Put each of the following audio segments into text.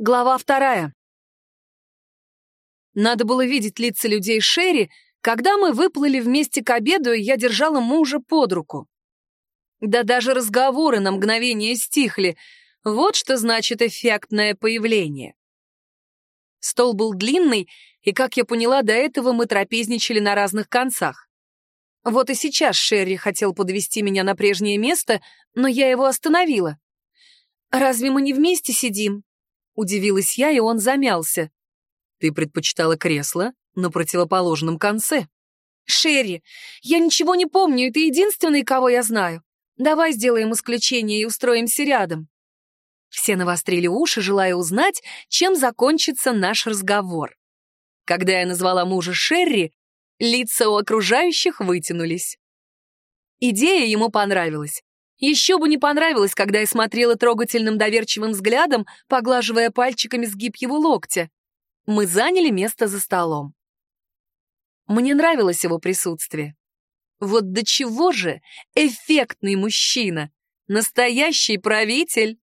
Глава вторая. Надо было видеть лица людей Шерри, когда мы выплыли вместе к обеду, и я держала мужа под руку. Да даже разговоры на мгновение стихли. Вот что значит эффектное появление. Стол был длинный, и, как я поняла, до этого мы трапезничали на разных концах. Вот и сейчас Шерри хотел подвести меня на прежнее место, но я его остановила. «Разве мы не вместе сидим?» Удивилась я, и он замялся. «Ты предпочитала кресло на противоположном конце». «Шерри, я ничего не помню, ты единственный, кого я знаю. Давай сделаем исключение и устроимся рядом». Все навострили уши, желая узнать, чем закончится наш разговор. Когда я назвала мужа Шерри, лица у окружающих вытянулись. Идея ему понравилась. Еще бы не понравилось, когда я смотрела трогательным доверчивым взглядом, поглаживая пальчиками сгиб его локтя. Мы заняли место за столом. Мне нравилось его присутствие. Вот до чего же эффектный мужчина, настоящий правитель.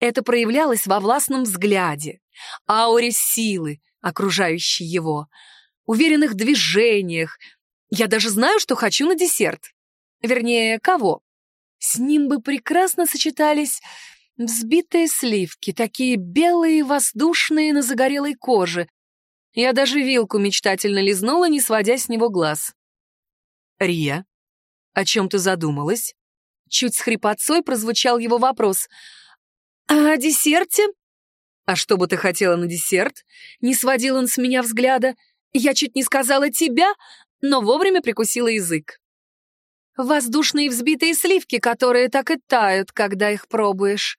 Это проявлялось во властном взгляде, ауре силы, окружающей его, уверенных движениях. Я даже знаю, что хочу на десерт. Вернее, кого? С ним бы прекрасно сочетались взбитые сливки, такие белые, воздушные на загорелой коже. Я даже вилку мечтательно лизнула, не сводя с него глаз. «Рия, о чем ты задумалась?» Чуть с хрипотцой прозвучал его вопрос. «А о десерте?» «А что бы ты хотела на десерт?» Не сводил он с меня взгляда. Я чуть не сказала «тебя», но вовремя прикусила язык. Воздушные взбитые сливки, которые так и тают, когда их пробуешь.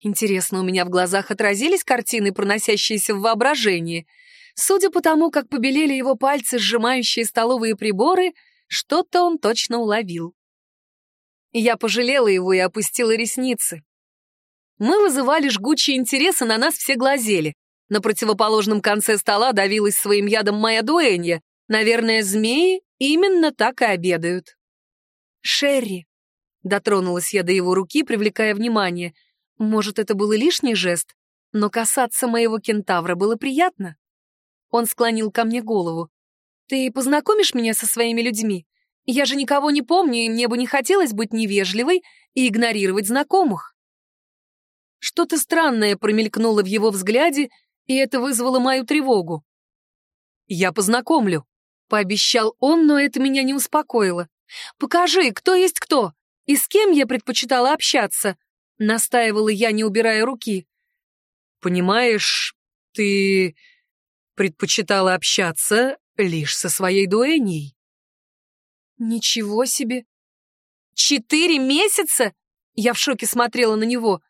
Интересно, у меня в глазах отразились картины, проносящиеся в воображении. Судя по тому, как побелели его пальцы, сжимающие столовые приборы, что-то он точно уловил. Я пожалела его и опустила ресницы. Мы вызывали жгучий интерес, и на нас все глазели. На противоположном конце стола давилась своим ядом моя дуэнья. Наверное, змеи именно так и обедают. «Шерри!» — дотронулась я до его руки, привлекая внимание. Может, это был и лишний жест, но касаться моего кентавра было приятно. Он склонил ко мне голову. «Ты познакомишь меня со своими людьми? Я же никого не помню, и мне бы не хотелось быть невежливой и игнорировать знакомых». Что-то странное промелькнуло в его взгляде, и это вызвало мою тревогу. «Я познакомлю», — пообещал он, но это меня не успокоило. «Покажи, кто есть кто, и с кем я предпочитала общаться», — настаивала я, не убирая руки. «Понимаешь, ты предпочитала общаться лишь со своей дуэней». «Ничего себе! Четыре месяца?» Я в шоке смотрела на него.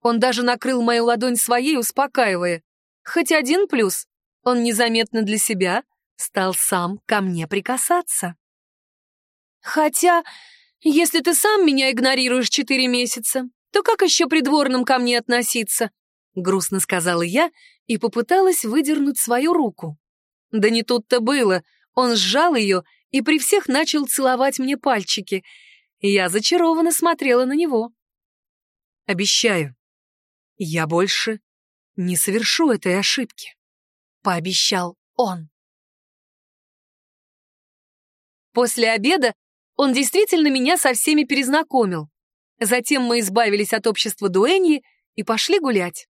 Он даже накрыл мою ладонь своей, успокаивая. Хоть один плюс. Он незаметно для себя стал сам ко мне прикасаться. Хотя, если ты сам меня игнорируешь четыре месяца, то как еще придворным ко мне относиться? Грустно сказала я и попыталась выдернуть свою руку. Да не тут-то было. Он сжал ее и при всех начал целовать мне пальчики. Я зачарованно смотрела на него. «Обещаю, я больше не совершу этой ошибки», — пообещал он. После обеда он действительно меня со всеми перезнакомил. Затем мы избавились от общества Дуэньи и пошли гулять.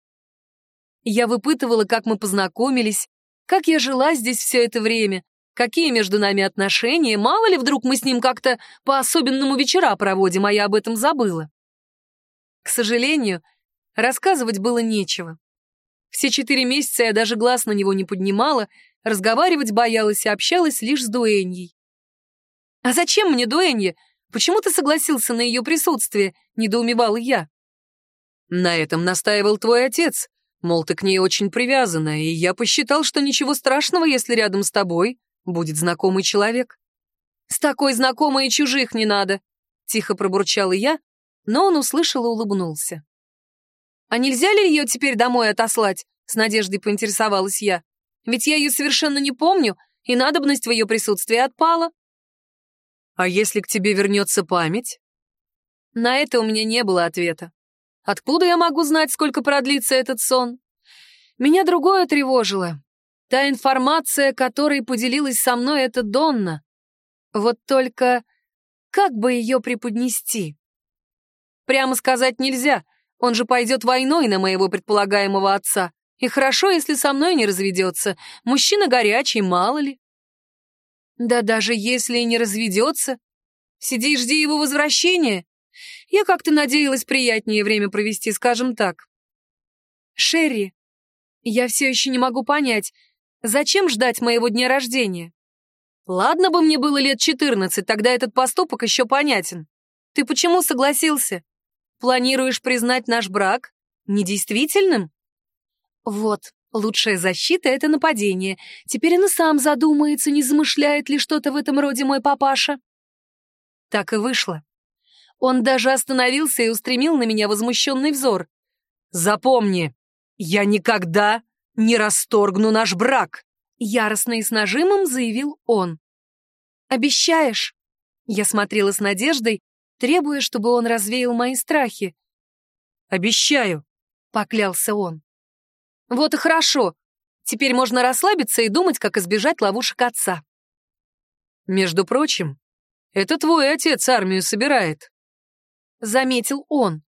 Я выпытывала, как мы познакомились, как я жила здесь все это время, какие между нами отношения, мало ли вдруг мы с ним как-то по-особенному вечера проводим, а я об этом забыла. К сожалению, рассказывать было нечего. Все четыре месяца я даже глаз на него не поднимала, разговаривать боялась и общалась лишь с Дуэньей. «А зачем мне дуэнье? Почему ты согласился на ее присутствие?» — недоумевал я. «На этом настаивал твой отец. Мол, ты к ней очень привязана, и я посчитал, что ничего страшного, если рядом с тобой будет знакомый человек». «С такой знакомой и чужих не надо», — тихо пробурчала я, но он услышал и улыбнулся. «А нельзя ли ее теперь домой отослать?» — с надеждой поинтересовалась я. «Ведь я ее совершенно не помню, и надобность в ее присутствии отпала». А если к тебе вернется память? На это у меня не было ответа. Откуда я могу знать, сколько продлится этот сон? Меня другое тревожило. Та информация, которой поделилась со мной эта Донна. Вот только как бы ее преподнести? Прямо сказать нельзя, он же пойдет войной на моего предполагаемого отца. И хорошо, если со мной не разведется. Мужчина горячий, мало ли. Да даже если и не разведется, сиди и жди его возвращения. Я как-то надеялась приятнее время провести, скажем так. Шерри, я все еще не могу понять, зачем ждать моего дня рождения? Ладно бы мне было лет четырнадцать, тогда этот поступок еще понятен. Ты почему согласился? Планируешь признать наш брак недействительным? Вот, лучшая защита — это нападение. Теперь он и сам задумается, не замышляет ли что-то в этом роде мой папаша. Так и вышло. Он даже остановился и устремил на меня возмущенный взор. «Запомни, я никогда не расторгну наш брак!» Яростно и с нажимом заявил он. «Обещаешь?» Я смотрела с надеждой, требуя, чтобы он развеял мои страхи. «Обещаю», — поклялся он. «Вот и хорошо. Теперь можно расслабиться и думать, как избежать ловушек отца». «Между прочим, это твой отец армию собирает», — заметил он.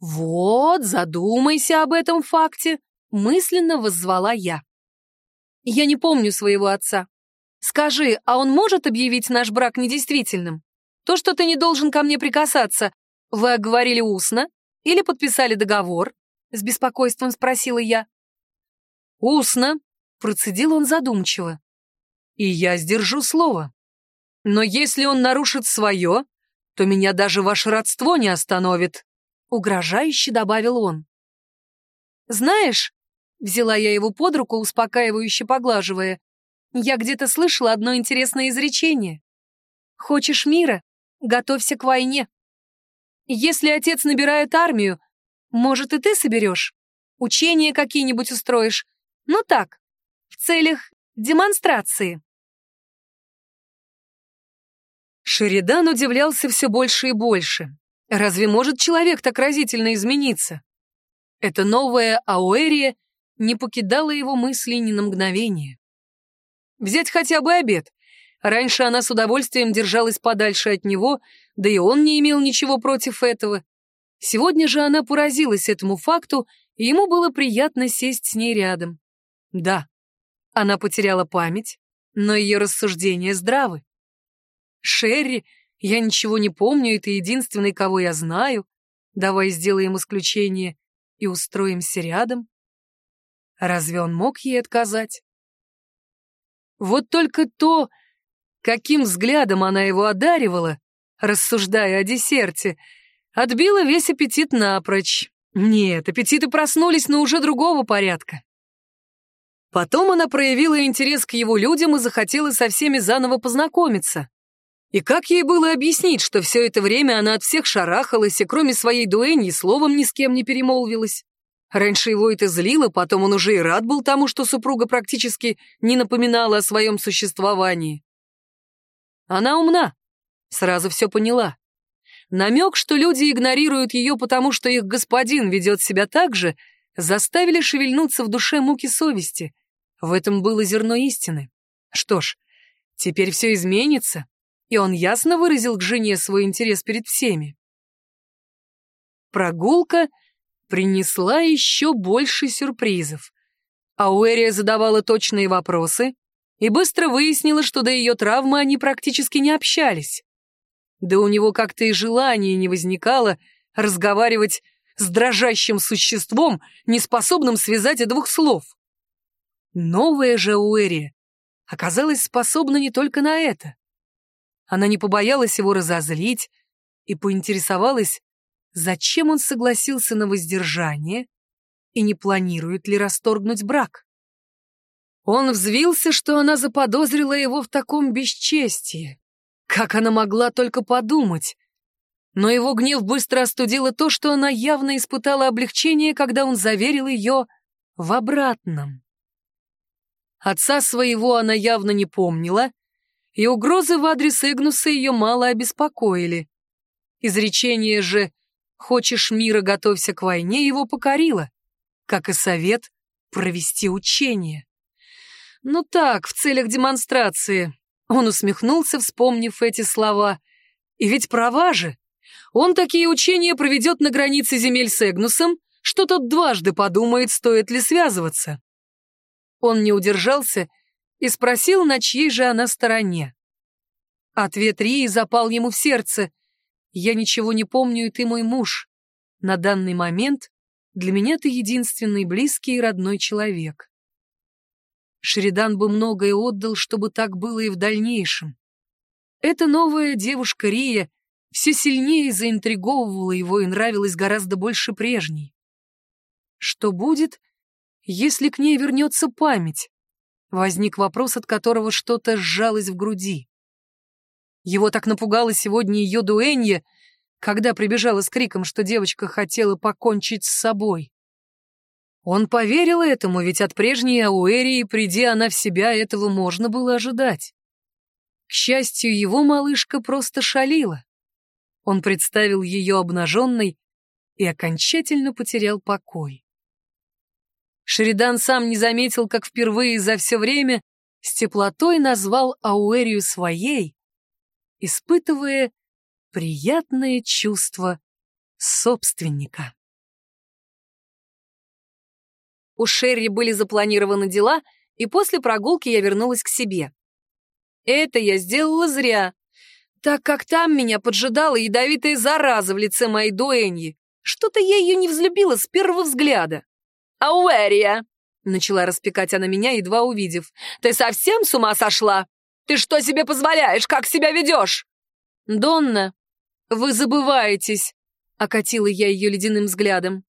«Вот, задумайся об этом факте», — мысленно воззвала я. «Я не помню своего отца. Скажи, а он может объявить наш брак недействительным?» То, что ты не должен ко мне прикасаться, вы оговорили устно или подписали договор?» С беспокойством спросила я. «Устно», — процедил он задумчиво. «И я сдержу слово. Но если он нарушит свое, то меня даже ваше родство не остановит», — угрожающе добавил он. «Знаешь», — взяла я его под руку, успокаивающе поглаживая, «я где-то слышала одно интересное изречение. Хочешь мира? Готовься к войне. Если отец набирает армию, может, и ты соберешь? Учения какие-нибудь устроишь? Ну так, в целях демонстрации. Шеридан удивлялся все больше и больше. Разве может человек так разительно измениться? Эта новая Ауэрия не покидала его мыслей ни на мгновение. Взять хотя бы обед. Раньше она с удовольствием держалась подальше от него, да и он не имел ничего против этого. Сегодня же она поразилась этому факту, и ему было приятно сесть с ней рядом. Да, она потеряла память, но ее рассуждения здравы. Шерри, я ничего не помню, это единственный, кого я знаю. Давай сделаем исключение и устроимся рядом. Разве он мог ей отказать? Вот только то, Каким взглядом она его одаривала, рассуждая о десерте, отбила весь аппетит напрочь. Нет, аппетиты проснулись, но уже другого порядка. Потом она проявила интерес к его людям и захотела со всеми заново познакомиться. И как ей было объяснить, что все это время она от всех шарахалась и кроме своей дуэньи словом ни с кем не перемолвилась? Раньше его это злило, потом он уже и рад был тому, что супруга практически не напоминала о своем существовании. Она умна, сразу все поняла. Намек, что люди игнорируют ее, потому что их господин ведет себя так же, заставили шевельнуться в душе муки совести. В этом было зерно истины. Что ж, теперь все изменится, и он ясно выразил к жене свой интерес перед всеми. Прогулка принесла еще больше сюрпризов. Ауэрия задавала точные вопросы, и быстро выяснила, что до ее травмы они практически не общались. Да у него как-то и желания не возникало разговаривать с дрожащим существом, неспособным связать и двух слов. Новая же Уэри оказалась способна не только на это. Она не побоялась его разозлить и поинтересовалась, зачем он согласился на воздержание и не планирует ли расторгнуть брак. Он взвился, что она заподозрила его в таком бесчестии. Как она могла только подумать? Но его гнев быстро остудило то, что она явно испытала облегчение, когда он заверил ее в обратном. Отца своего она явно не помнила, и угрозы в адрес Игнуса ее мало обеспокоили. Изречение же «хочешь мира, готовься к войне» его покорило, как и совет провести учение. Ну так, в целях демонстрации. Он усмехнулся, вспомнив эти слова. И ведь права же. Он такие учения проведет на границе земель с Эгнусом, что тот дважды подумает, стоит ли связываться. Он не удержался и спросил, на чьей же она стороне. Ответ Рии запал ему в сердце. «Я ничего не помню, и ты мой муж. На данный момент для меня ты единственный близкий и родной человек». Шеридан бы многое отдал, чтобы так было и в дальнейшем. Эта новая девушка Рия все сильнее заинтриговывала его и нравилась гораздо больше прежней. Что будет, если к ней вернется память? Возник вопрос, от которого что-то сжалось в груди. Его так напугало сегодня ее дуэнье, когда прибежала с криком, что девочка хотела покончить с собой. Он поверил этому, ведь от прежней Ауэрии, приди она в себя, этого можно было ожидать. К счастью, его малышка просто шалила. Он представил ее обнаженной и окончательно потерял покой. Шеридан сам не заметил, как впервые за все время с теплотой назвал Ауэрию своей, испытывая приятное чувство собственника. У Шерри были запланированы дела, и после прогулки я вернулась к себе. Это я сделала зря, так как там меня поджидала ядовитая зараза в лице моей дуэньи. Что-то я ее не взлюбила с первого взгляда. «Ауэрия!» — начала распекать она меня, едва увидев. «Ты совсем с ума сошла? Ты что себе позволяешь? Как себя ведешь?» «Донна, вы забываетесь», — окатила я ее ледяным взглядом.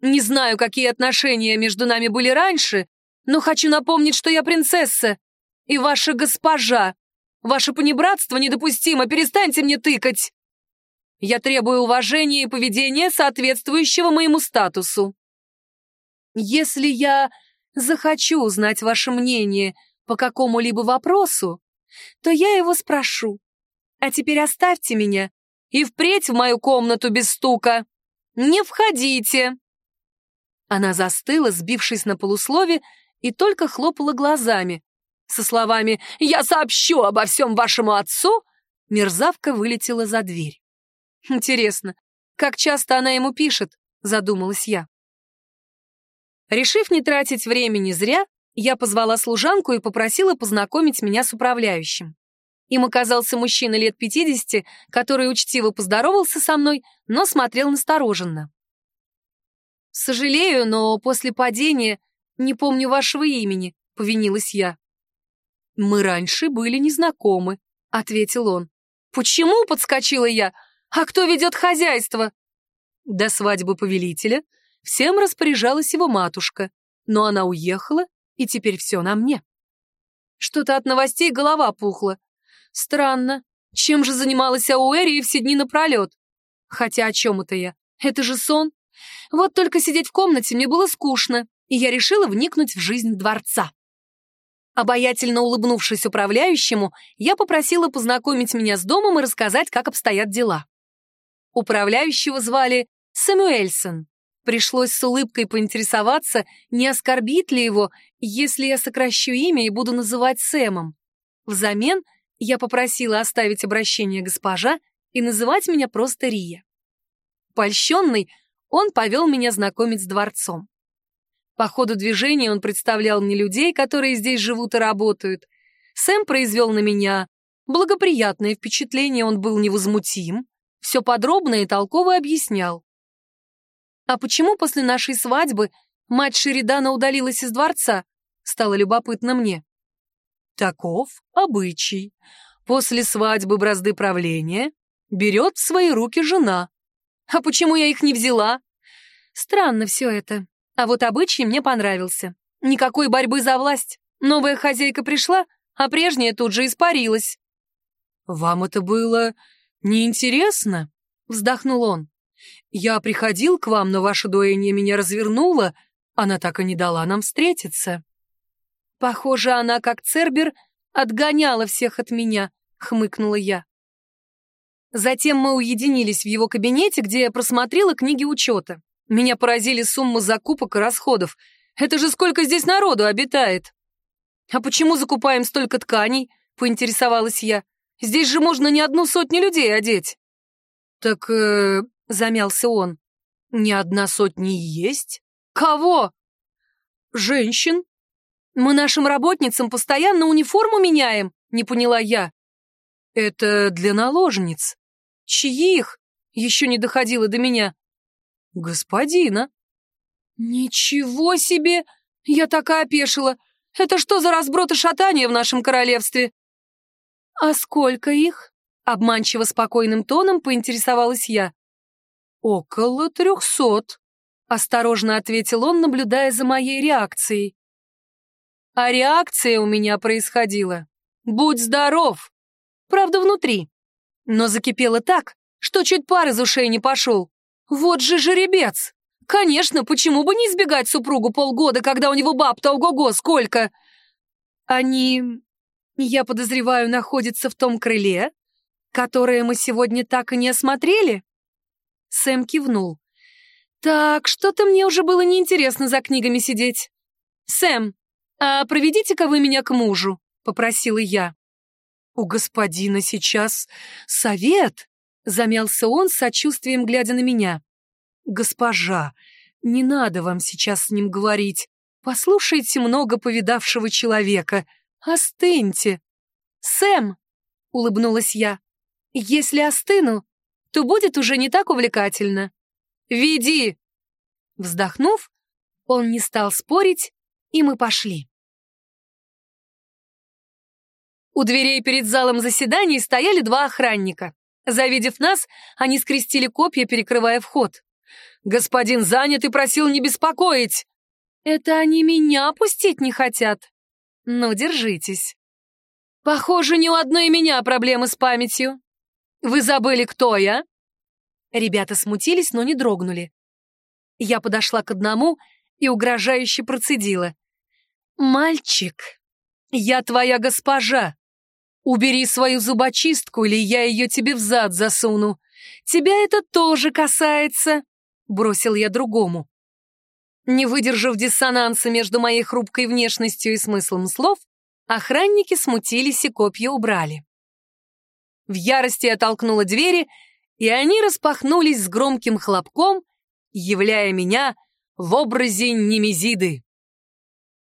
«Не знаю, какие отношения между нами были раньше, но хочу напомнить, что я принцесса и ваша госпожа. Ваше понебратство недопустимо, перестаньте мне тыкать. Я требую уважения и поведения, соответствующего моему статусу. Если я захочу узнать ваше мнение по какому-либо вопросу, то я его спрошу. А теперь оставьте меня и впредь в мою комнату без стука. Не входите!» Она застыла, сбившись на полуслове, и только хлопала глазами. Со словами «Я сообщу обо всем вашему отцу!» мерзавка вылетела за дверь. «Интересно, как часто она ему пишет?» — задумалась я. Решив не тратить времени зря, я позвала служанку и попросила познакомить меня с управляющим. Им оказался мужчина лет 50, который учтиво поздоровался со мной, но смотрел настороженно. «Сожалею, но после падения не помню вашего имени», — повинилась я. «Мы раньше были незнакомы», — ответил он. «Почему?» — подскочила я. «А кто ведет хозяйство?» До свадьбы повелителя Всем распоряжалась его матушка, но она уехала, и теперь все на мне. Что-то от новостей голова пухла. Странно, чем же занималась Ауэрия все дни напролет? Хотя о чем это я? Это же сон. Вот только сидеть в комнате мне было скучно, и я решила вникнуть в жизнь дворца. Обаятельно улыбнувшись управляющему, я попросила познакомить меня с домом и рассказать, как обстоят дела. Управляющего звали Сэмюэльсон. Пришлось с улыбкой поинтересоваться, не оскорбит ли его, если я сокращу имя и буду называть Сэмом. Взамен я попросила оставить обращение госпожа и называть меня просто Рия. Польщенный, он повел меня знакомить с дворцом. По ходу движения он представлял мне людей, которые здесь живут и работают. Сэм произвел на меня благоприятное впечатление, он был невозмутим, все подробно и толково объяснял. А почему после нашей свадьбы мать Шеридана удалилась из дворца? Стало любопытно мне. Таков обычай. После свадьбы бразды правления берет в свои руки жена. А почему я их не взяла? Странно все это. А вот обычай мне понравился. Никакой борьбы за власть. Новая хозяйка пришла, а прежняя тут же испарилась. «Вам это было неинтересно?» — вздохнул он. Я приходил к вам, но ваша дуэнья меня развернула, она так и не дала нам встретиться». «Похоже, она, как Цербер, отгоняла всех от меня», — хмыкнула я. Затем мы уединились в его кабинете, где я просмотрела книги учета. Меня поразили суммы закупок и расходов. Это же сколько здесь народу обитает!» «А почему закупаем столько тканей?» — поинтересовалась я. «Здесь же можно не одну сотню людей одеть». «Так...» э, — замялся он. «Не одна сотня и есть?» «Кого?» «Женщин. Мы нашим работницам постоянно униформу меняем», — не поняла я. «Это для наложниц. Чьих?» — еще не доходило до меня. «Господина». «Ничего себе! Я так и опешила. Это что за разброд и шатание в нашем королевстве?» «А сколько их?» — обманчиво спокойным тоном поинтересовалась я. «Около трехсот», — осторожно ответил он, наблюдая за моей реакцией. А реакция у меня происходила. «Будь здоров!» Правда, внутри. Но закипело так, что чуть пар из ушей не пошел. Вот же жеребец! Конечно, почему бы не избегать супругу полгода, когда у него баб-то ого-го сколько? Они, я подозреваю, находятся в том крыле, которое мы сегодня так и не осмотрели? Сэм кивнул. Так, что-то мне уже было неинтересно за книгами сидеть. Сэм, а проведите-ка вы меня к мужу, попросила я. У господина сейчас совет, замялся он с сочувствием, глядя на меня. «Госпожа, не надо вам сейчас с ним говорить. Послушайте много повидавшего человека. Остыньте». «Сэм», — улыбнулась я, — «если остыну, то будет уже не так увлекательно. Веди!» Вздохнув, он не стал спорить, и мы пошли. У дверей перед залом заседаний стояли два охранника. Завидев нас, они скрестили копья, перекрывая вход. Господин занят и просил не беспокоить. Это они меня пустить не хотят. Ну, держитесь. Похоже, не у одной меня проблемы с памятью. Вы забыли, кто я? Ребята смутились, но не дрогнули. Я подошла к одному и угрожающе процедила. «Мальчик, я твоя госпожа. Убери свою зубочистку, или я ее тебе в зад засуну. Тебя это тоже касается бросил я другому. Не выдержав диссонанса между моей хрупкой внешностью и смыслом слов, охранники смутились и копья убрали. В ярости я толкнула двери, и они распахнулись с громким хлопком, являя меня в образе Немезиды.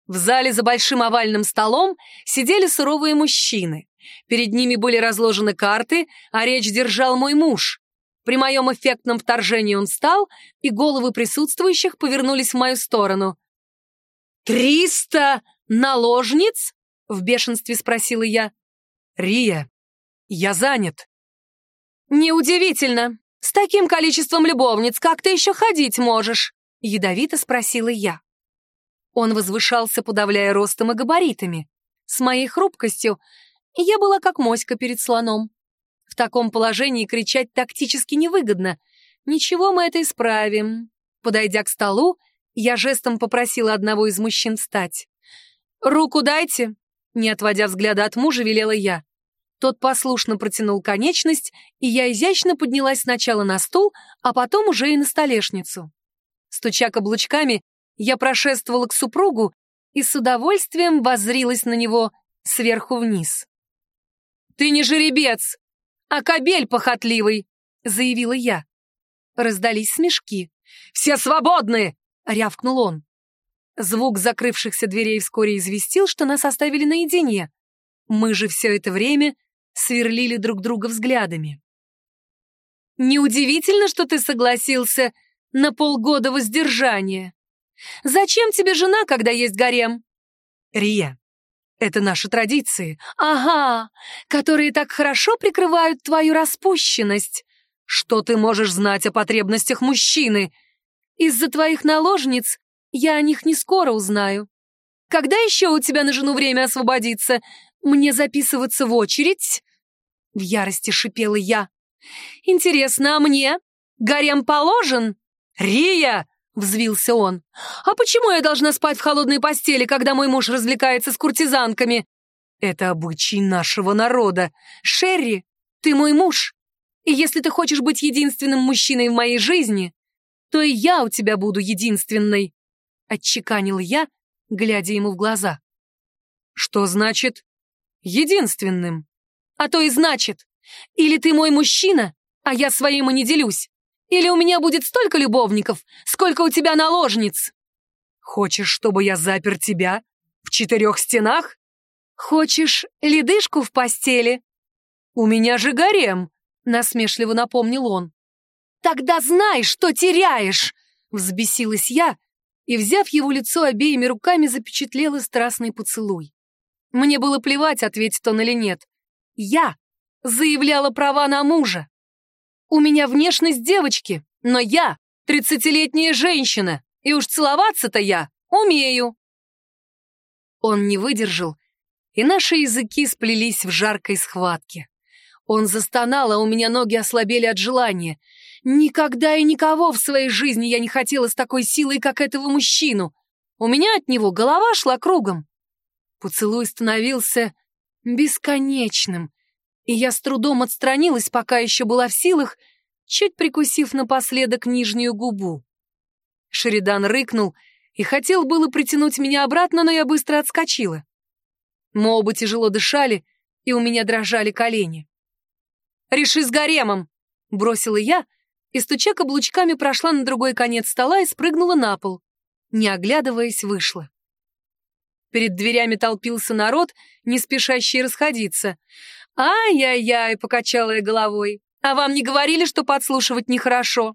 В зале за большим овальным столом сидели суровые мужчины. Перед ними были разложены карты, а речь держал мой муж. При моем эффектном вторжении он встал, и головы присутствующих повернулись в мою сторону. «Триста наложниц?» — в бешенстве спросила я. «Рия, я занят». «Неудивительно. С таким количеством любовниц как ты еще ходить можешь?» — ядовито спросила я. Он возвышался, подавляя ростом и габаритами. С моей хрупкостью я была как моська перед слоном. В таком положении кричать тактически невыгодно. Ничего, мы это исправим. Подойдя к столу, я жестом попросила одного из мужчин встать. «Руку дайте!» Не отводя взгляда от мужа, велела я. Тот послушно протянул конечность, и я изящно поднялась сначала на стул, а потом уже и на столешницу. Стуча каблучками, я прошествовала к супругу и с удовольствием воззрилась на него сверху вниз. «Ты не жеребец!» а кобель похотливый!» — заявила я. Раздались смешки. «Все свободны!» — рявкнул он. Звук закрывшихся дверей вскоре известил, что нас оставили наедине. Мы же все это время сверлили друг друга взглядами. «Неудивительно, что ты согласился на полгода воздержания. Зачем тебе жена, когда есть гарем?» «Рия, это наши традиции. Ага, которые так хорошо прикрывают твою распущенность. Что ты можешь знать о потребностях мужчины? Из-за твоих наложниц я о них не скоро узнаю. Когда еще у тебя на жену время освободиться? Мне записываться в очередь? В ярости шипела я. Интересно, а мне? Гарем положен? Рия! — взвился он. «А почему я должна спать в холодной постели, когда мой муж развлекается с куртизанками?» «Это обычай нашего народа. Шерри, ты мой муж. И если ты хочешь быть единственным мужчиной в моей жизни, то и я у тебя буду единственной». — отчеканил я, глядя ему в глаза. «Что значит единственным?» «А то и значит. Или ты мой мужчина, а я своим и не делюсь. Или у меня будет столько любовников, сколько у тебя наложниц». «Хочешь, чтобы я запер тебя в четырех стенах?» «Хочешь ледышку в постели?» «У меня же гарем», — насмешливо напомнил он. «Тогда знай, что теряешь!» — взбесилась я и, взяв его лицо обеими руками, запечатлела страстный поцелуй. Мне было плевать, ответит он или нет. Я заявляла права на мужа. У меня внешность девочки, но я тридцатилетняя женщина, и уж целоваться-то я умею. Он не выдержал, и наши языки сплелись в жаркой схватке. Он застонал, а у меня ноги ослабели от желания. Никогда и никого в своей жизни я не хотела с такой силой, как этого мужчину. У меня от него голова шла кругом. Поцелуй становился бесконечным, и я с трудом отстранилась, пока еще была в силах, чуть прикусив напоследок нижнюю губу. Шеридан рыкнул и хотел было притянуть меня обратно, но я быстро отскочила. Мы оба тяжело дышали, и у меня дрожали колени. «Реши с гаремом!» — бросила я, и, стуча каблучками, прошла на другой конец стола и спрыгнула на пол. Не оглядываясь, вышла. Перед дверями толпился народ, не спешащий расходиться. «Ай-яй-яй!» — покачала я головой. «А вам не говорили, что подслушивать нехорошо?»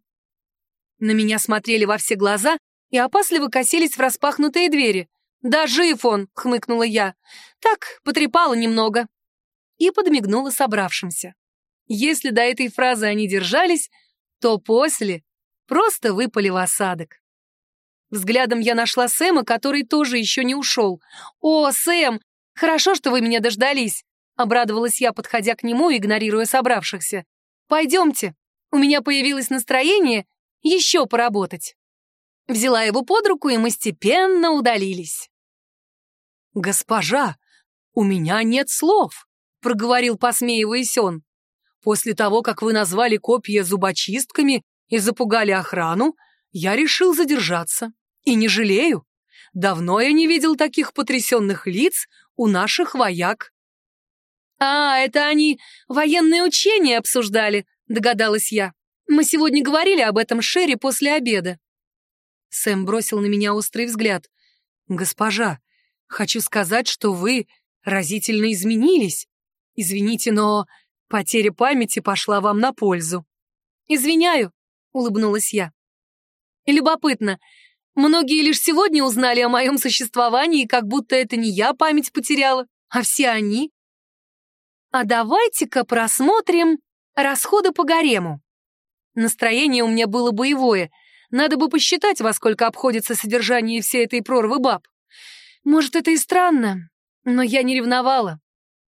На меня смотрели во все глаза и опасливо косились в распахнутые двери. «Да жив он!» — хмыкнула я. «Так, потрепала немного». И подмигнула собравшимся. Если до этой фразы они держались, то после просто выпали в осадок. Взглядом я нашла Сэма, который тоже еще не ушел. «О, Сэм, хорошо, что вы меня дождались!» Обрадовалась я, подходя к нему, игнорируя собравшихся. «Пойдемте, у меня появилось настроение еще поработать». Взяла его под руку, и мы степенно удалились. «Госпожа, у меня нет слов», — проговорил, посмеиваясь он. «После того, как вы назвали копья зубочистками и запугали охрану, я решил задержаться. И не жалею. Давно я не видел таких потрясенных лиц у наших вояк». «А, это они военные учения обсуждали», — догадалась я. «Мы сегодня говорили об этом Шерри после обеда». Сэм бросил на меня острый взгляд. «Госпожа, хочу сказать, что вы разительно изменились. Извините, но потеря памяти пошла вам на пользу». «Извиняю», — улыбнулась я. «Любопытно, многие лишь сегодня узнали о моем существовании, как будто это не я память потеряла, а все они. А давайте-ка просмотрим расходы по гарему. Настроение у меня было боевое — надо бы посчитать, во сколько обходится содержание всей этой прорвы баб. Может, это и странно, но я не ревновала.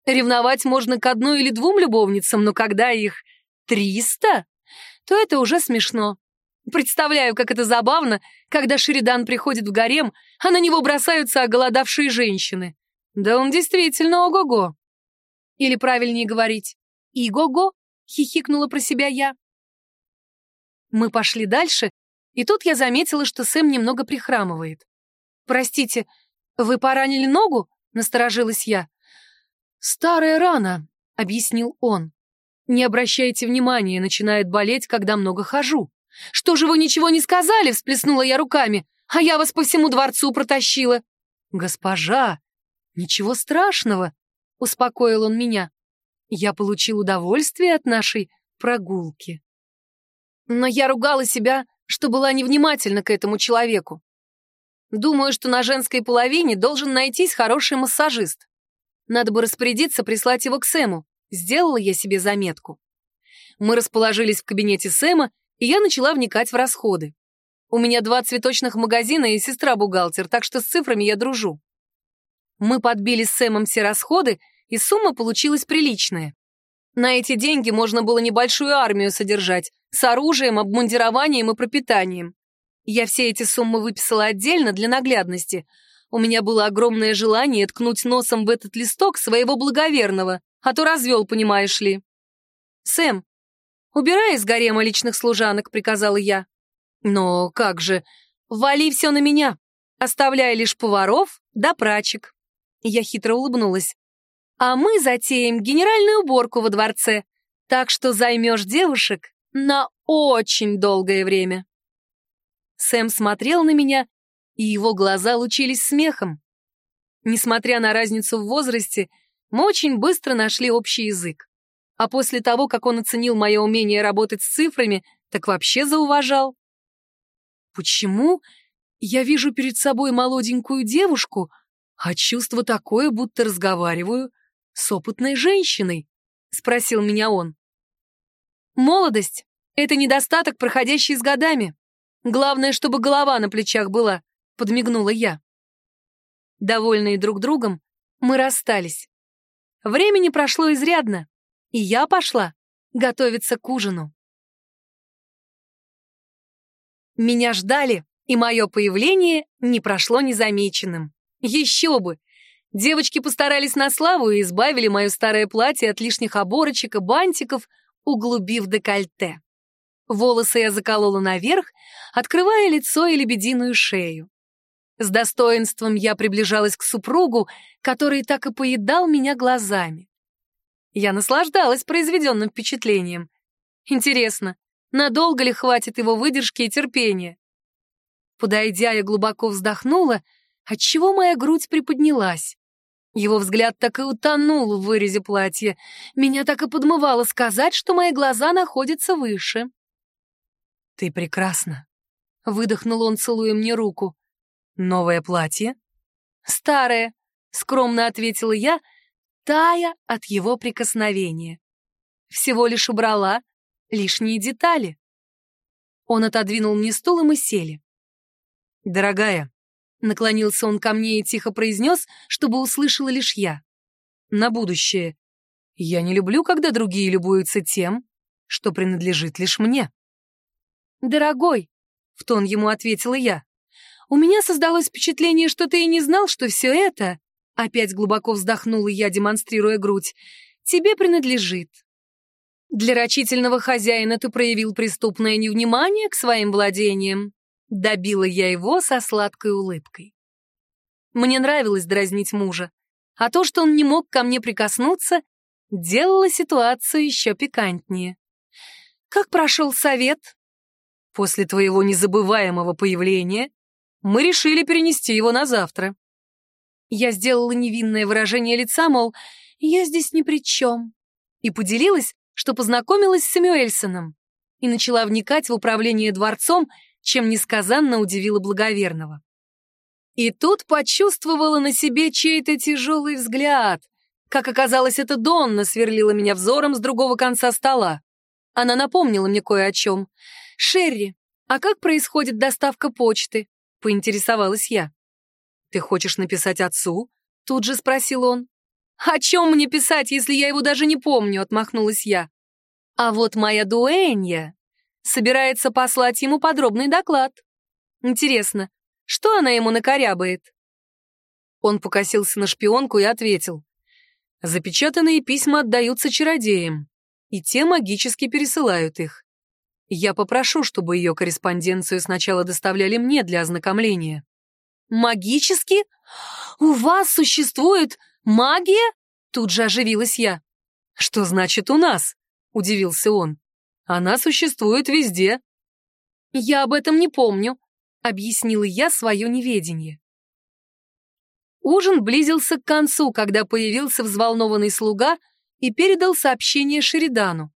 Ревновать можно к одной или двум любовницам, но когда их триста, то это уже смешно. Представляю, как это забавно, когда Шеридан приходит в гарем, а на него бросаются оголодавшие женщины. Да он действительно ого-го. Или правильнее говорить, «И-го-го», — хихикнула про себя я. Мы пошли дальше, и тут я заметила, что Сэм немного прихрамывает. «Простите, вы поранили ногу?» — насторожилась я. «Старая рана», — объяснил он. «Не обращайте внимания, начинает болеть, когда много хожу». «Что же вы ничего не сказали?» — всплеснула я руками. «А я вас по всему дворцу протащила». «Госпожа, ничего страшного», — успокоил он меня. «Я получил удовольствие от нашей прогулки». Но я ругала себя что была невнимательна к этому человеку. Думаю, что на женской половине должен найтись хороший массажист. Надо бы распорядиться прислать его к Сэму. Сделала я себе заметку. Мы расположились в кабинете Сэма, и я начала вникать в расходы. У меня два цветочных магазина и сестра-бухгалтер, так что с цифрами я дружу. Мы подбили с Сэмом все расходы, и сумма получилась приличная. На эти деньги можно было небольшую армию содержать, с оружием, обмундированием и пропитанием. Я все эти суммы выписала отдельно для наглядности. У меня было огромное желание ткнуть носом в этот листок своего благоверного, а то развел, понимаешь ли. «Сэм, убирай из гарема личных служанок», — приказала я. «Но как же? Вали все на меня. оставляя лишь поваров да прачек. Я хитро улыбнулась. А мы затеем генеральную уборку во дворце, так что займешь девушек на очень долгое время. Сэм смотрел на меня, и его глаза лучились смехом. Несмотря на разницу в возрасте, мы очень быстро нашли общий язык. А после того, как он оценил мое умение работать с цифрами, так вообще зауважал. Почему я вижу перед собой молоденькую девушку, а чувство такое, будто разговариваю с опытной женщиной? Спросил меня он. Молодость — это недостаток, проходящий с годами. Главное, чтобы голова на плечах была, подмигнула я. Довольные друг другом, мы расстались. Времени прошло изрядно, и я пошла готовиться к ужину. Меня ждали, и мое появление не прошло незамеченным. Еще бы! Девочки постарались на славу и избавили мое старое платье от лишних оборочек и бантиков, углубив декольте. Волосы я заколола наверх, открывая лицо и лебединую шею. С достоинством я приближалась к супругу, который так и поедал меня глазами. Я наслаждалась произведенным впечатлением. Интересно, надолго ли хватит его выдержки и терпения? Подойдя, я глубоко вздохнула, отчего моя грудь приподнялась. Его взгляд так и утонул в вырезе платья. Меня так и подмывало сказать, что мои глаза находятся выше. «Ты прекрасна», — выдохнул он, целуя мне руку. «Новое платье?» «Старое», — скромно ответила я, тая от его прикосновения. Всего лишь убрала лишние детали. Он отодвинул мне стул, и мы сели. «Дорогая», — наклонился он ко мне и тихо произнес, чтобы услышала лишь я. «На будущее. Я не люблю, когда другие любуются тем, что принадлежит лишь мне». «Дорогой», — в тон ему ответила я, «у меня создалось впечатление, что ты и не знал, что все это...» Опять глубоко вздохнула я, демонстрируя грудь. «Тебе принадлежит. Для рачительного хозяина ты проявил преступное невнимание к своим владениям. Добила я его со сладкой улыбкой. Мне нравилось дразнить мужа, а то, что он не мог ко мне прикоснуться, делало ситуацию еще пикантнее. «Как прошел совет?» «После твоего незабываемого появления мы решили перенести его на завтра». Я сделала невинное выражение лица, мол, «я здесь ни при чем», и поделилась, что познакомилась с Сэмюэльсоном и начала вникать в управление дворцом, чем несказанно удивила благоверного. И тут почувствовала на себе чей-то тяжелый взгляд. Как оказалось, это Донна сверлила меня взором с другого конца стола. Она напомнила мне кое о чем. «Шерри, а как происходит доставка почты?» — поинтересовалась я. «Ты хочешь написать отцу?» — тут же спросил он. «О чем мне писать, если я его даже не помню?» — отмахнулась я. «А вот моя дуэнья собирается послать ему подробный доклад. Интересно, что она ему накорябает?» Он покосился на шпионку и ответил. «Запечатанные письма отдаются чародеям, и те магически пересылают их. Я попрошу, чтобы ее корреспонденцию сначала доставляли мне для ознакомления». «Магически? У вас существует «Магия?» — тут же оживилась я. «Что значит «у нас»?» — удивился он. «Она существует везде». «Я об этом не помню», — объяснила я свое неведение. Ужин близился к концу, когда появился взволнованный слуга и передал сообщение Шеридану.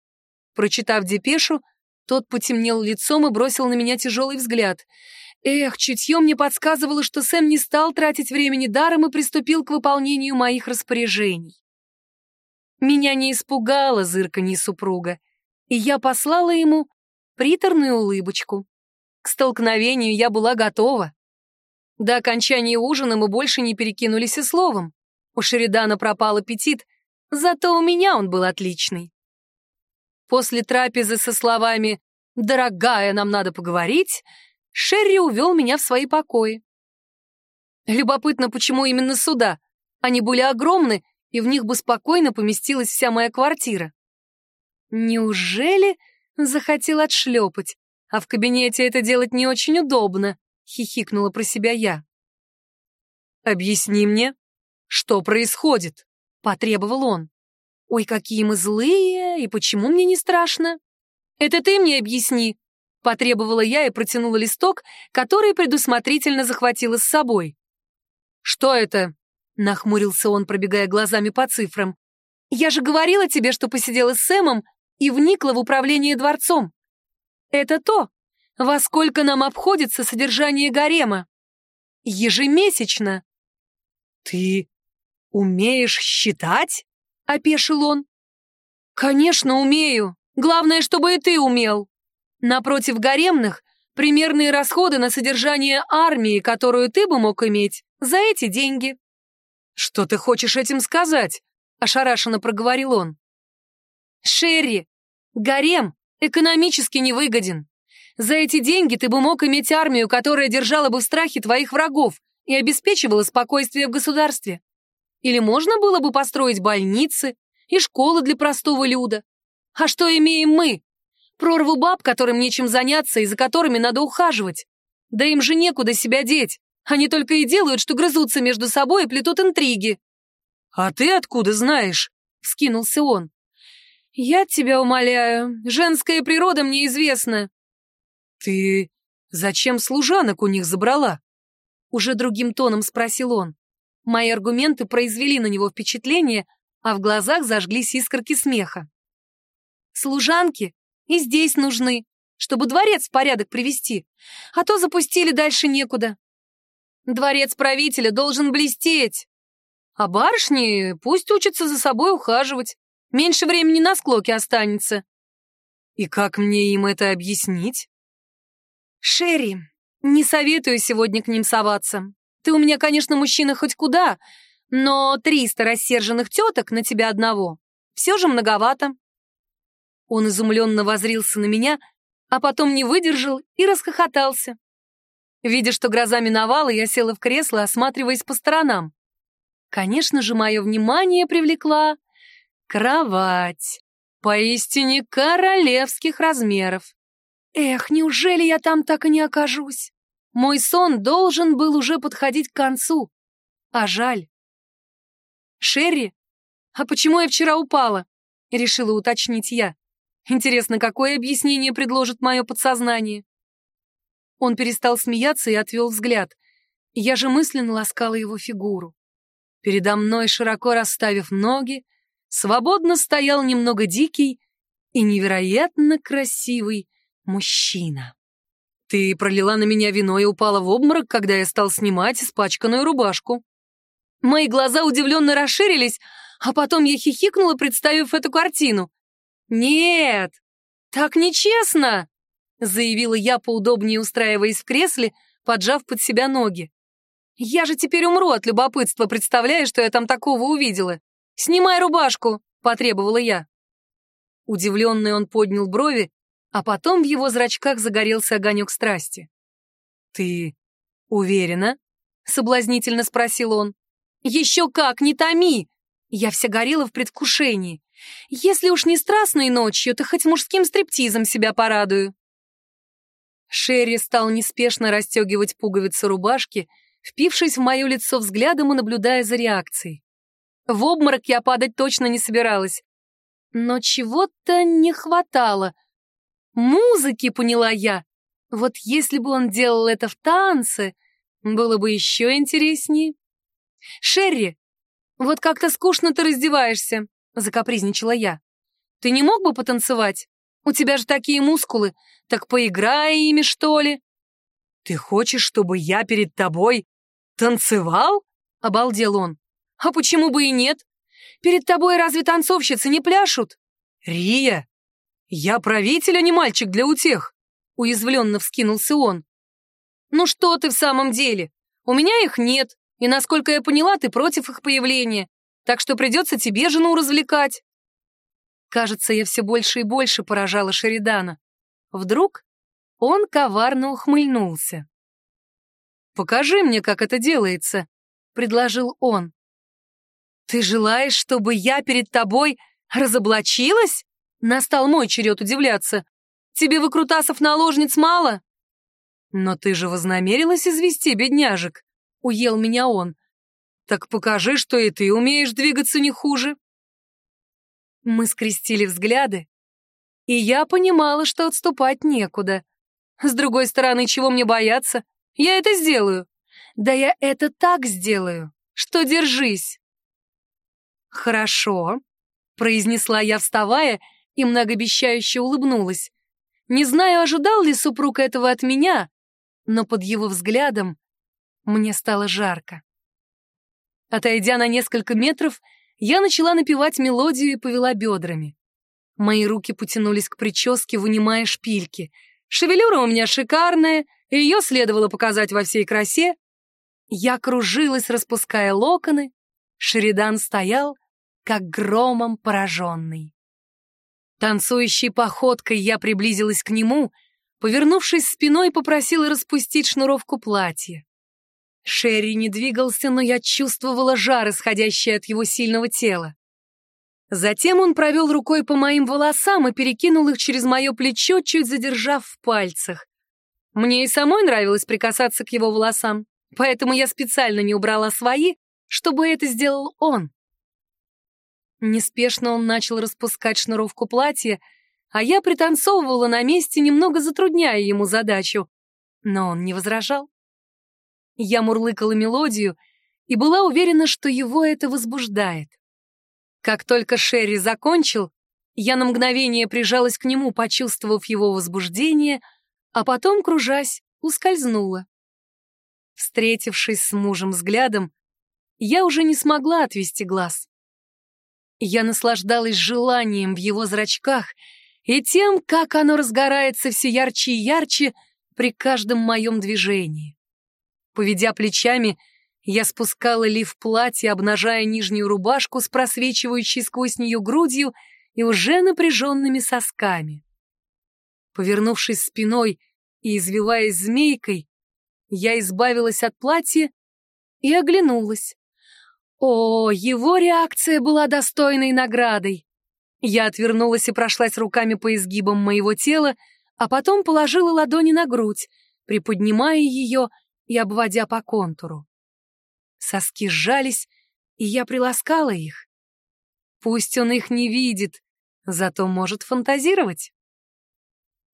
Прочитав депешу, тот потемнел лицом и бросил на меня тяжелый взгляд. Эх, чутье мне подсказывало, что Сэм не стал тратить времени даром и приступил к выполнению моих распоряжений. Меня не испугало зырканье супруга, и я послала ему приторную улыбочку. К столкновению я была готова. До окончания ужина мы больше не перекинулись и словом. У Шеридана пропал аппетит, зато у меня он был отличный. После трапезы со словами «Дорогая, нам надо поговорить», Шерри увел меня в свои покои. Любопытно, почему именно сюда? Они были огромны, и в них бы спокойно поместилась вся моя квартира. Неужели захотел отшлепать, а в кабинете это делать не очень удобно, хихикнула про себя я. «Объясни мне, что происходит?» — потребовал он. «Ой, какие мы злые, и почему мне не страшно?» «Это ты мне объясни», — потребовала я и протянула листок, который предусмотрительно захватила с собой. «Что это?» — нахмурился он, пробегая глазами по цифрам. «Я же говорила тебе, что посидела с Сэмом и вникла в управление дворцом. Это то, во сколько нам обходится содержание гарема. Ежемесячно». «Ты умеешь считать?» — опешил он. «Конечно, умею. Главное, чтобы и ты умел. Напротив гаремных — примерные расходы на содержание армии, которую ты бы мог иметь, за эти деньги». «Что ты хочешь этим сказать?» — ошарашенно проговорил он. «Шерри, гарем экономически невыгоден. За эти деньги ты бы мог иметь армию, которая держала бы в страхе твоих врагов и обеспечивала спокойствие в государстве. Или можно было бы построить больницы и школы для простого люда. А что имеем мы? Прорву баб, которым нечем заняться и за которыми надо ухаживать. Да им же некуда себя деть. Они только и делают, что грызутся между собой и плетут интриги. «А ты откуда знаешь?» — вскинулся он. «Я тебя умоляю, женская природа мне известна». «Ты зачем служанок у них забрала?» Уже другим тоном спросил он. Мои аргументы произвели на него впечатление, а в глазах зажглись искорки смеха. Служанки и здесь нужны, чтобы дворец в порядок привести, а то запустили дальше некуда. Дворец правителя должен блестеть, а барышни пусть учатся за собой ухаживать, меньше времени на склоке останется. И как мне им это объяснить? Шерри, не советую сегодня к ним соваться. Ты у меня, конечно, мужчина хоть куда, но триста рассерженных теток на тебя одного все же многовато. Он изумленно возрился на меня, а потом не выдержал и расхохотался. Видя, что гроза миновала, я села в кресло, осматриваясь по сторонам. Конечно же, мое внимание привлекла кровать. Поистине королевских размеров. Эх, неужели я там так и не окажусь? Мой сон должен был уже подходить к концу. А жаль. «Шерри, а почему я вчера упала?» — решила уточнить я. Интересно, какое объяснение предложит мое подсознание? Он перестал смеяться и отвел взгляд. Я же мысленно ласкала его фигуру. Передо мной, широко расставив ноги, свободно стоял немного дикий и невероятно красивый мужчина. Ты пролила на меня вино и упала в обморок, когда я стал снимать испачканную рубашку. Мои глаза удивленно расширились, а потом я хихикнула, представив эту картину. «Нет, так нечестно!» — заявила я, поудобнее устраиваясь в кресле, поджав под себя ноги. «Я же теперь умру от любопытства, представляя, что я там такого увидела. Снимай рубашку!» — потребовала я. Удивленный он поднял брови, а потом в его зрачках загорелся огонек страсти. «Ты уверена?» — соблазнительно спросил он. «Еще как, не томи!» Я вся горела в предвкушении. «Если уж не страстной ночью, то хоть мужским стриптизом себя порадую». Шерри стал неспешно расстегивать пуговицы рубашки, впившись в мое лицо взглядом и наблюдая за реакцией. В обморок я падать точно не собиралась. Но чего-то не хватало. Музыки, поняла я. Вот если бы он делал это в танце, было бы еще интереснее. «Шерри, вот как-то скучно ты раздеваешься», — закапризничала я. «Ты не мог бы потанцевать? У тебя же такие мускулы. Так поиграй ими, что ли?» «Ты хочешь, чтобы я перед тобой танцевал?» — обалдел он. «А почему бы и нет? Перед тобой разве танцовщицы не пляшут?» «Рия, я правитель, а не мальчик для утех!» — уязвленно вскинулся он. «Ну что ты в самом деле? У меня их нет, и, насколько я поняла, ты против их появления, так что придется тебе жену развлекать». Кажется, я все больше и больше поражала Шеридана. Вдруг он коварно ухмыльнулся. «Покажи мне, как это делается», — предложил он. «Ты желаешь, чтобы я перед тобой разоблачилась?» Настал мой черед удивляться. «Тебе выкрутасов наложниц мало?» «Но ты же вознамерилась извести бедняжек», — уел меня он. Так покажи, что и ты умеешь двигаться не хуже. Мы скрестили взгляды, и я понимала, что отступать некуда. С другой стороны, чего мне бояться? Я это сделаю. Да я это так сделаю, что держись. Хорошо, произнесла я, вставая, и многообещающе улыбнулась. Не знаю, ожидал ли супруг этого от меня, но под его взглядом мне стало жарко. Отойдя на несколько метров, я начала напевать мелодию и повела бедрами. Мои руки потянулись к прическе, вынимая шпильки. Шевелюра у меня шикарная, и ее следовало показать во всей красе. Я кружилась, распуская локоны. Шеридан стоял, как громом пораженный. Танцующей походкой я приблизилась к нему, повернувшись спиной, попросила распустить шнуровку платья. Шерри не двигался, но я чувствовала жар, исходящий от его сильного тела. Затем он провел рукой по моим волосам и перекинул их через мое плечо, чуть задержав в пальцах. Мне и самой нравилось прикасаться к его волосам, поэтому я специально не убрала свои, чтобы это сделал он. Неспешно он начал распускать шнуровку платья, а я пританцовывала на месте, немного затрудняя ему задачу. Но он не возражал. Я мурлыкала мелодию и была уверена, что его это возбуждает. Как только Шерри закончил, я на мгновение прижалась к нему, почувствовав его возбуждение, а потом, кружась, ускользнула. Встретившись с мужем взглядом, я уже не смогла отвести глаз. Я наслаждалась желанием в его зрачках и тем, как оно разгорается все ярче и ярче при каждом моем движении. Поведя плечами, я спускала лиф платья, обнажая нижнюю рубашку с просвечивающей сквозь нее грудью и уже напряженными сосками. Повернувшись спиной и извиваясь змейкой, я избавилась от платья и оглянулась. О, его реакция была достойной наградой. Я отвернулась и прошлась руками по изгибам моего тела, а потом положила ладони на грудь, приподнимая ее и обводя по контуру. Соски сжались, и я приласкала их. Пусть он их не видит, зато может фантазировать.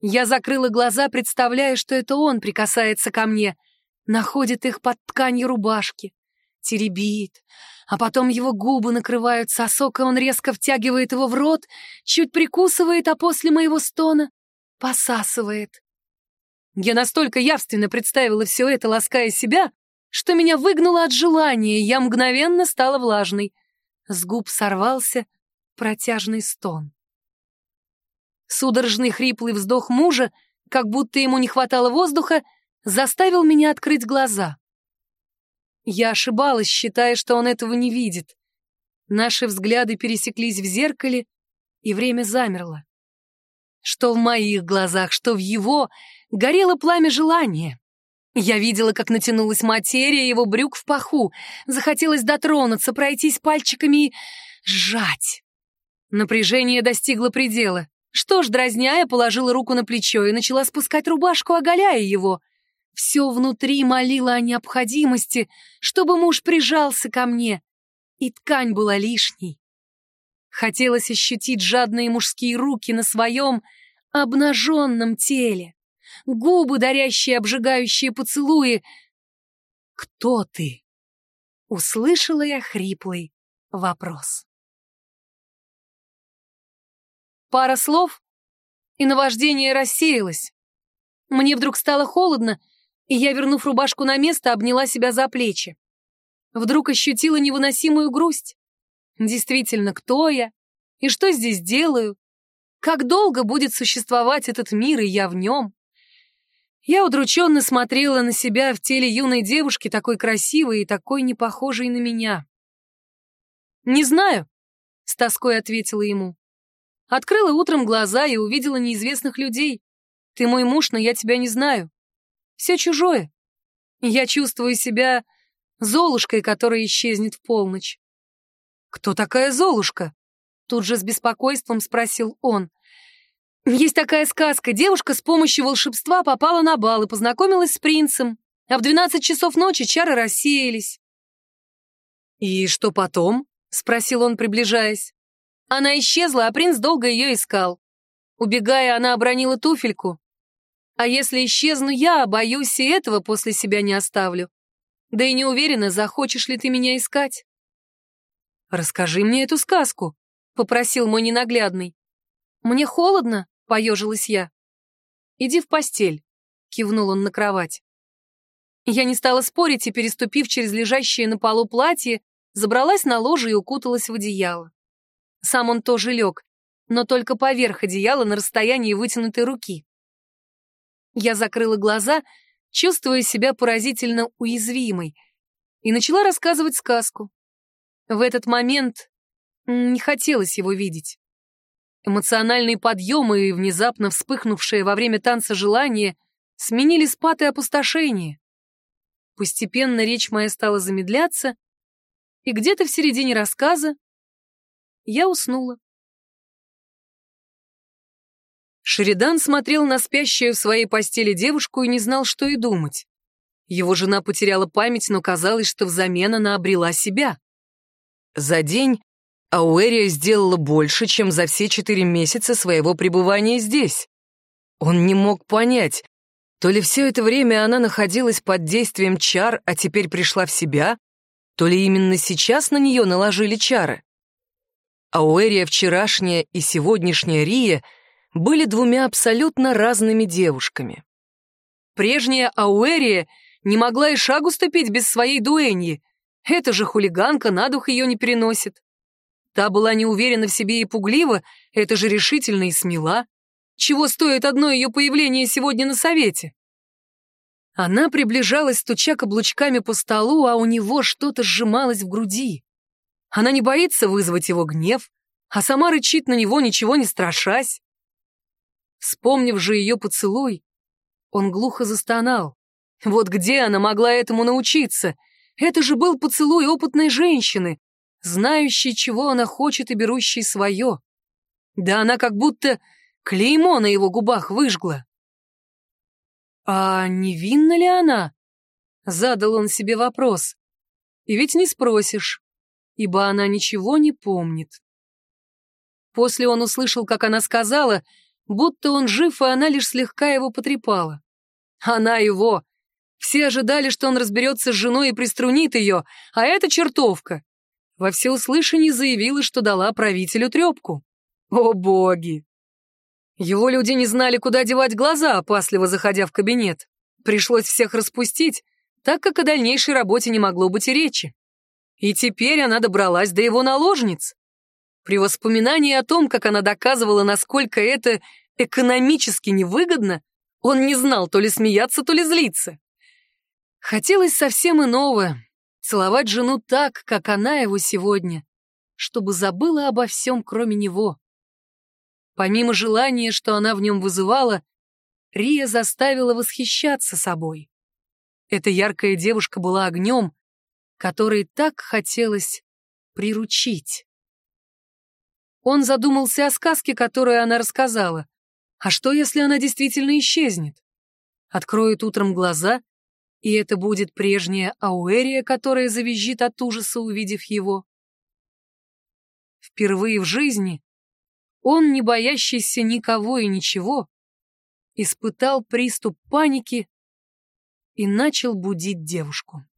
Я закрыла глаза, представляя, что это он прикасается ко мне, находит их под тканью рубашки, теребит, а потом его губы накрывают сосок, и он резко втягивает его в рот, чуть прикусывает, а после моего стона посасывает. Я настолько явственно представила все это, лаская себя, что меня выгнуло от желания, я мгновенно стала влажной. С губ сорвался протяжный стон. Судорожный хриплый вздох мужа, как будто ему не хватало воздуха, заставил меня открыть глаза. Я ошибалась, считая, что он этого не видит. Наши взгляды пересеклись в зеркале, и время замерло. Что в моих глазах, что в его, горело пламя желания. Я видела, как натянулась материя его брюк в паху. Захотелось дотронуться, пройтись пальчиками и сжать. Напряжение достигло предела. Что ж, дразняя, положила руку на плечо и начала спускать рубашку, оголяя его. Все внутри молило о необходимости, чтобы муж прижался ко мне, и ткань была лишней. Хотелось ощутить жадные мужские руки на своем обнаженном теле губы, дарящие обжигающие поцелуи. «Кто ты?» — услышала я хриплый вопрос. Пара слов, и наваждение рассеялось. Мне вдруг стало холодно, и я, вернув рубашку на место, обняла себя за плечи. Вдруг ощутила невыносимую грусть. Действительно, кто я? И что здесь делаю? Как долго будет существовать этот мир, и я в нем? Я удрученно смотрела на себя в теле юной девушки, такой красивой и такой не похожей на меня. «Не знаю», — с тоской ответила ему. Открыла утром глаза и увидела неизвестных людей. Ты мой муж, но я тебя не знаю. Все чужое. Я чувствую себя Золушкой, которая исчезнет в полночь. «Кто такая Золушка?» Тут же с беспокойством спросил он. Есть такая сказка. Девушка с помощью волшебства попала на бал и познакомилась с принцем. А в двенадцать часов ночи чары рассеялись. «И что потом?» — спросил он, приближаясь. Она исчезла, а принц долго ее искал. Убегая, она обронила туфельку. А если исчезну я, боюсь, и этого после себя не оставлю. Да и не уверена, захочешь ли ты меня искать. «Расскажи мне эту сказку», — попросил мой ненаглядный. «Мне холодно», — поежилась я. «Иди в постель», — кивнул он на кровать. Я не стала спорить и, переступив через лежащее на полу платье, забралась на ложе и укуталась в одеяло. Сам он тоже лег, но только поверх одеяла на расстоянии вытянутой руки. Я закрыла глаза, чувствуя себя поразительно уязвимой, и начала рассказывать сказку. В этот момент не хотелось его видеть. Эмоциональные подъемы и внезапно вспыхнувшее во время танца желание сменили спад и опустошение. Постепенно речь моя стала замедляться, и где-то в середине рассказа я уснула. Шеридан смотрел на спящую в своей постели девушку и не знал, что и думать. Его жена потеряла память, но казалось, что взамен она обрела себя. За день Ауэрия сделала больше, чем за все четыре месяца своего пребывания здесь. Он не мог понять, то ли все это время она находилась под действием чар, а теперь пришла в себя, то ли именно сейчас на нее наложили чары. Ауэрия вчерашняя и сегодняшняя Рия были двумя абсолютно разными девушками. Прежняя Ауэрия не могла и шагу ступить без своей дуэньи. Эта же хулиганка на дух ее не переносит. Та была неуверена в себе и пуглива, это же решительно и смела. Чего стоит одно ее появление сегодня на совете? Она приближалась, стуча каблучками по столу, а у него что-то сжималось в груди. Она не боится вызвать его гнев, а сама рычит на него, ничего не страшась. Вспомнив же ее поцелуй, он глухо застонал. Вот где она могла этому научиться? Это же был поцелуй опытной женщины, знающей, чего она хочет и берущей свое. Да она как будто клеймо на его губах выжгла. «А невинна ли она?» — задал он себе вопрос. «И ведь не спросишь, ибо она ничего не помнит». После он услышал, как она сказала, будто он жив, и она лишь слегка его потрепала. Она его. Все ожидали, что он разберется с женой и приструнит ее, а эта чертовка во всеуслышание заявила, что дала правителю трепку. О боги! Его люди не знали, куда девать глаза, опасливо заходя в кабинет. Пришлось всех распустить, так как о дальнейшей работе не могло быть и речи. И теперь она добралась до его наложниц. При воспоминании о том, как она доказывала, насколько это экономически невыгодно, он не знал то ли смеяться, то ли злиться. Хотелось совсем иного — целовать жену так, как она его сегодня, чтобы забыла обо всем, кроме него. Помимо желания, что она в нем вызывала, Рия заставила восхищаться собой. Эта яркая девушка была огнем, который так хотелось приручить. Он задумался о сказке, которую она рассказала. А что, если она действительно исчезнет? Откроет утром глаза, и это будет прежняя Ауэрия, которая завизжит от ужаса, увидев его. Впервые в жизни он, не боящийся никого и ничего, испытал приступ паники и начал будить девушку.